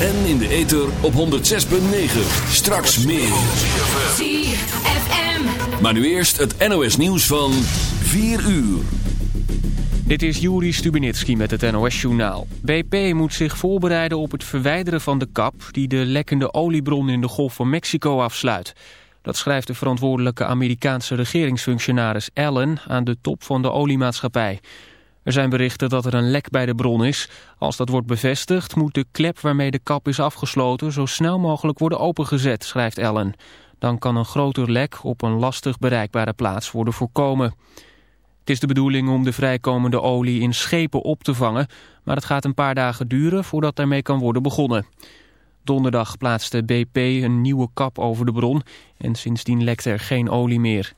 En in de ether op 106.9. Straks meer. ZFM. Maar nu eerst het NOS nieuws van 4 uur. Dit is Juri Stubenitski met het NOS-journaal. BP moet zich voorbereiden op het verwijderen van de kap... die de lekkende oliebron in de Golf van Mexico afsluit. Dat schrijft de verantwoordelijke Amerikaanse regeringsfunctionaris Allen... aan de top van de oliemaatschappij. Er zijn berichten dat er een lek bij de bron is. Als dat wordt bevestigd moet de klep waarmee de kap is afgesloten... zo snel mogelijk worden opengezet, schrijft Allen. Dan kan een groter lek op een lastig bereikbare plaats worden voorkomen. Het is de bedoeling om de vrijkomende olie in schepen op te vangen... maar het gaat een paar dagen duren voordat daarmee kan worden begonnen. Donderdag plaatste BP een nieuwe kap over de bron... en sindsdien lekt er geen olie meer.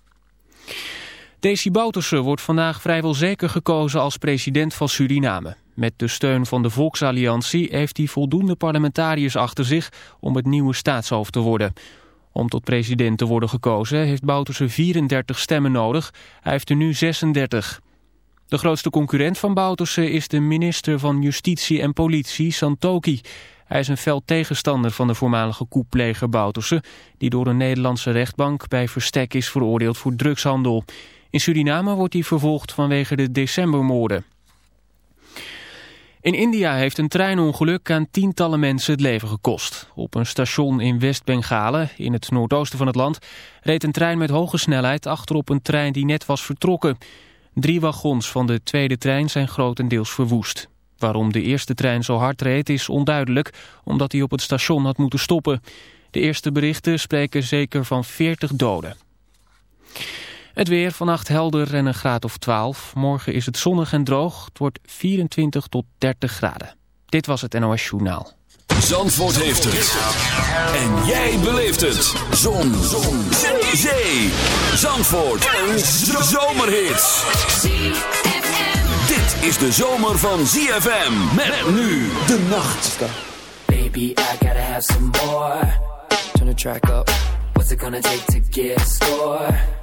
Desi Bouterse wordt vandaag vrijwel zeker gekozen als president van Suriname. Met de steun van de Volksalliantie heeft hij voldoende parlementariërs achter zich om het nieuwe staatshoofd te worden. Om tot president te worden gekozen heeft Bouterse 34 stemmen nodig. Hij heeft er nu 36. De grootste concurrent van Bouterse is de minister van Justitie en Politie, Santoki. Hij is een fel tegenstander van de voormalige koepleger Bouterse... die door een Nederlandse rechtbank bij verstek is veroordeeld voor drugshandel. In Suriname wordt hij vervolgd vanwege de decembermoorden. In India heeft een treinongeluk aan tientallen mensen het leven gekost. Op een station in West-Bengalen, in het noordoosten van het land... reed een trein met hoge snelheid achterop een trein die net was vertrokken. Drie wagons van de tweede trein zijn grotendeels verwoest. Waarom de eerste trein zo hard reed is onduidelijk... omdat hij op het station had moeten stoppen. De eerste berichten spreken zeker van 40 doden. Het weer vannacht helder en een graad of 12. Morgen is het zonnig en droog. Het wordt 24 tot 30 graden. Dit was het NOS Journaal. Zandvoort heeft het. En jij beleeft het. Zon. Zon. Zee. Zee. Zandvoort. Een zomerhit. ZFM. Dit is de zomer van ZFM. Met nu de nacht. Baby, I gotta have some more. Turn the track up. What's it gonna take to get score?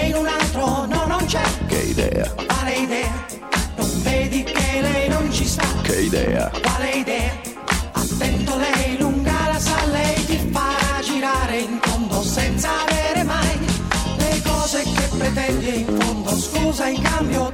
hay cambio.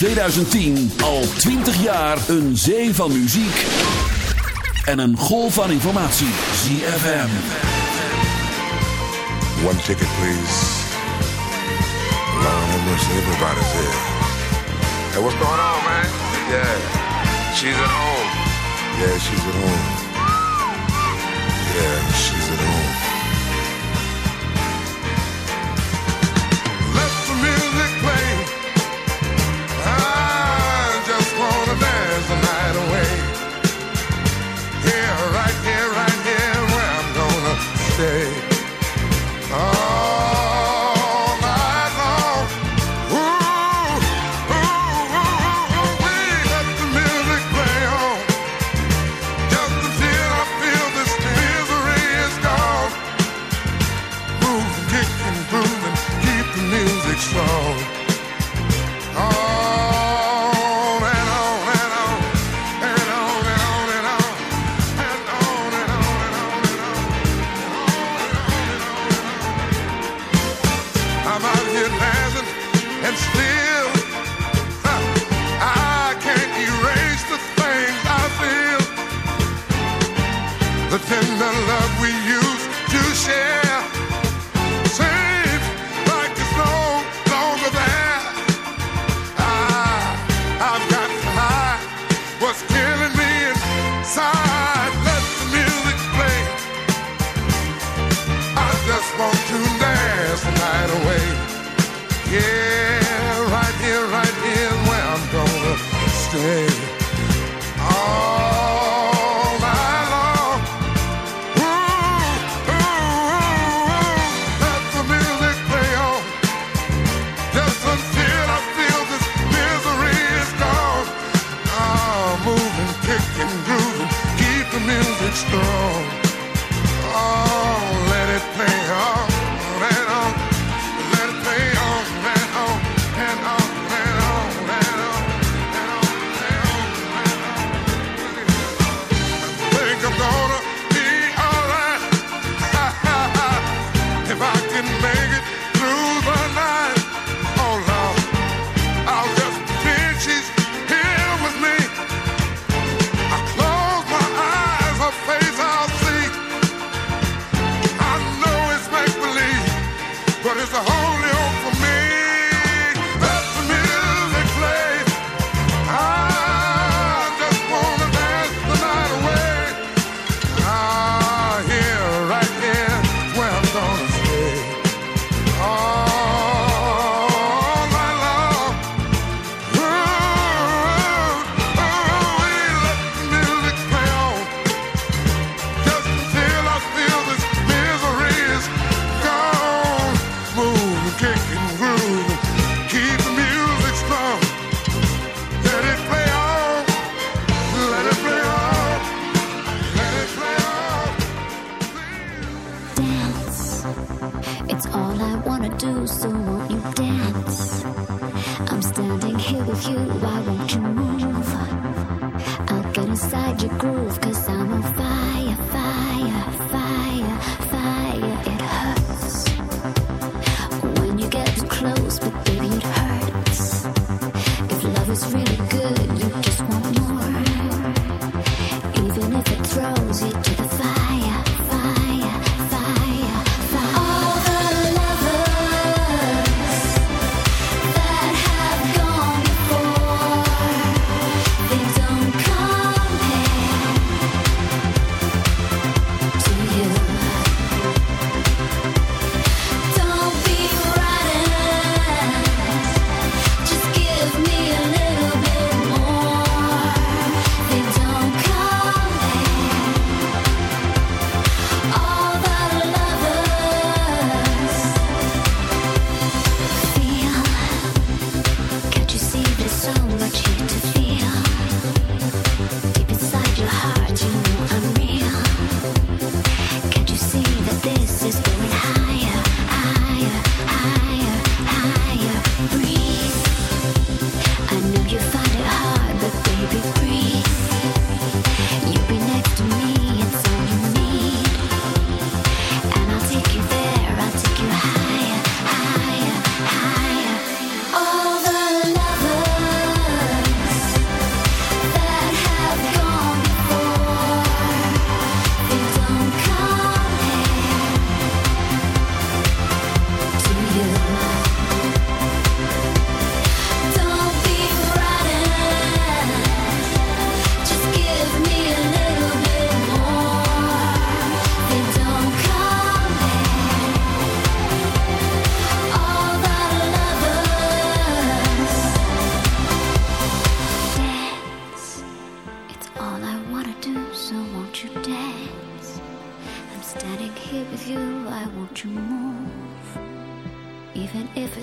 2010 al 20 jaar een zee van muziek en een golf van informatie. ZFM. One ticket please. Long and mercy, everybody's here. Hey, what's going on, man? Yeah, she's at home. Yeah, she's at home. Yeah, she's at home.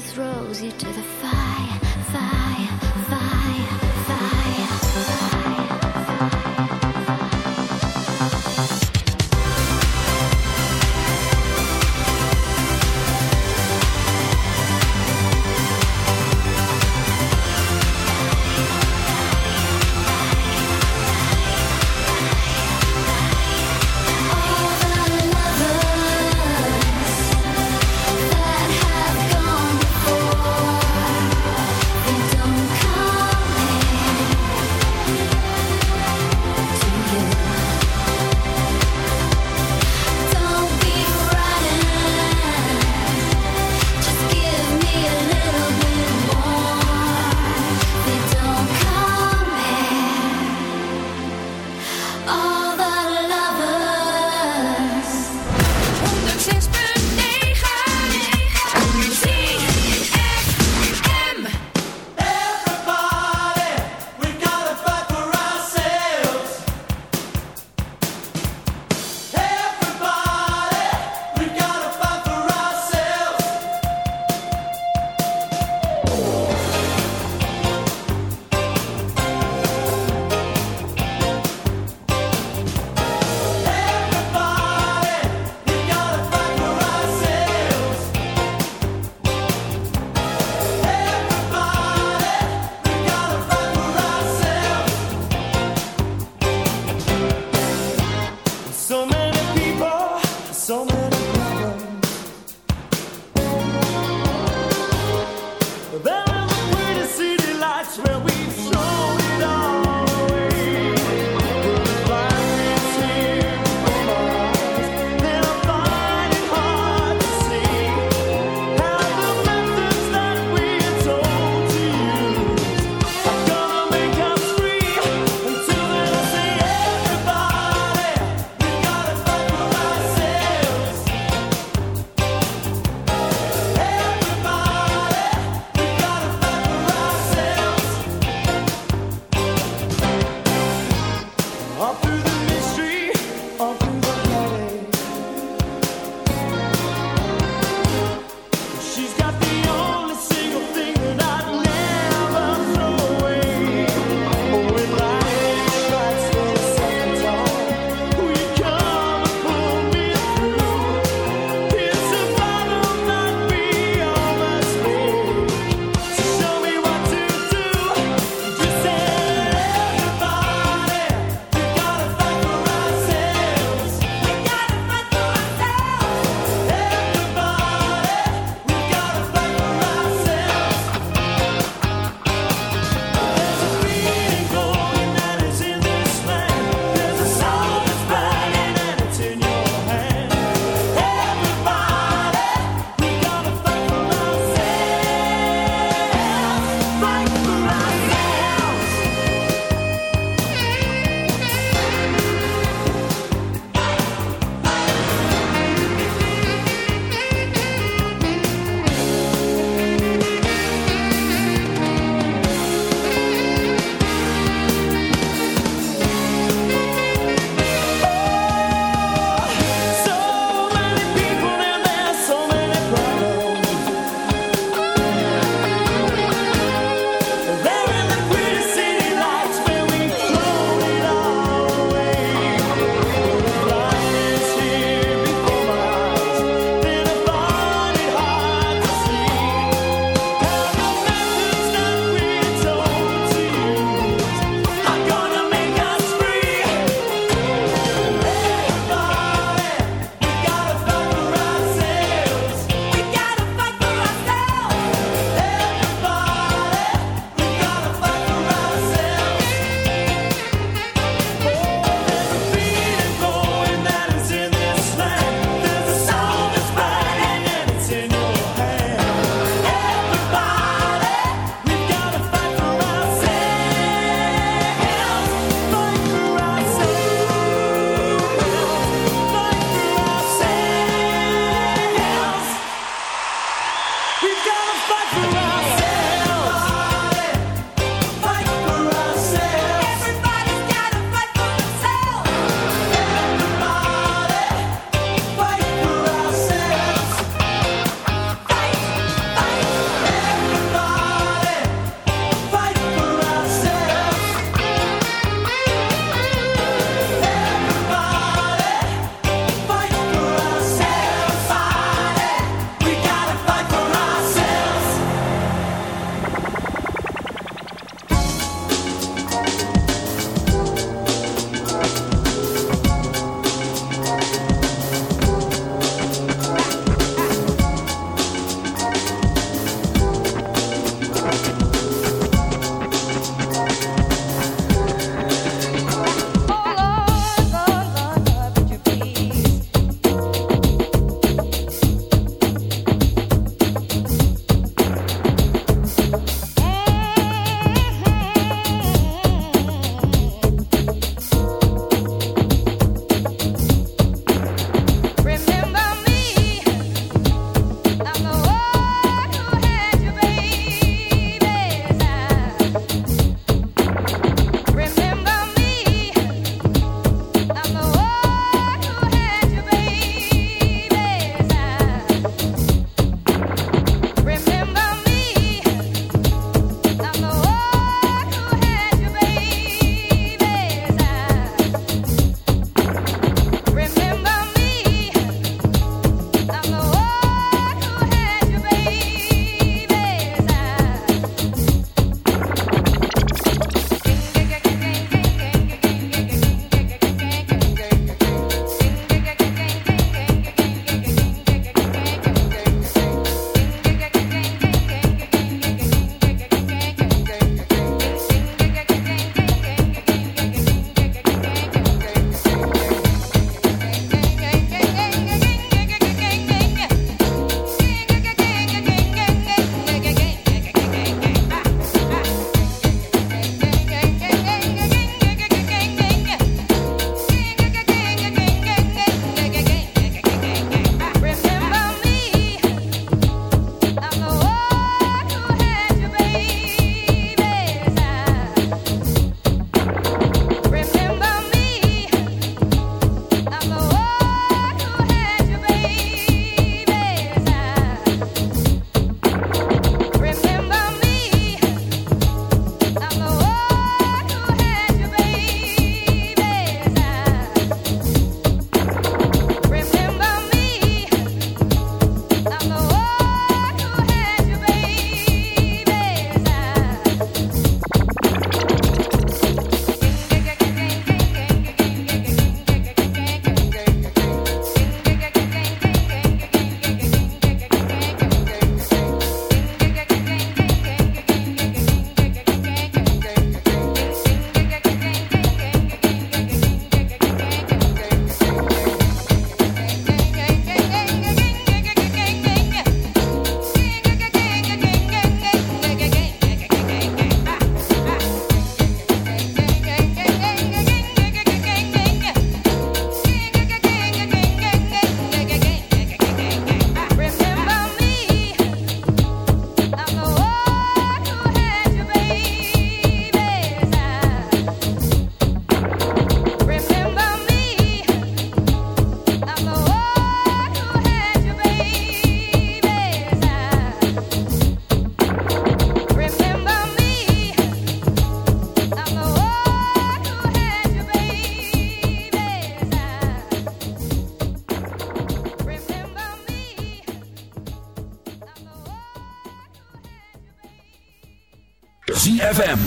Throws you to the fire, fire,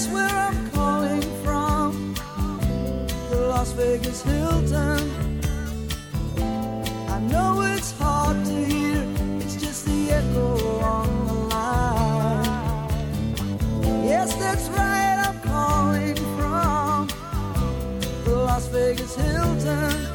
is where I'm calling from the Las Vegas Hilton. I know it's hard to hear, it's just the echo on the line. Yes, that's right, I'm calling from the Las Vegas Hilton.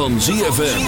Van ZFM.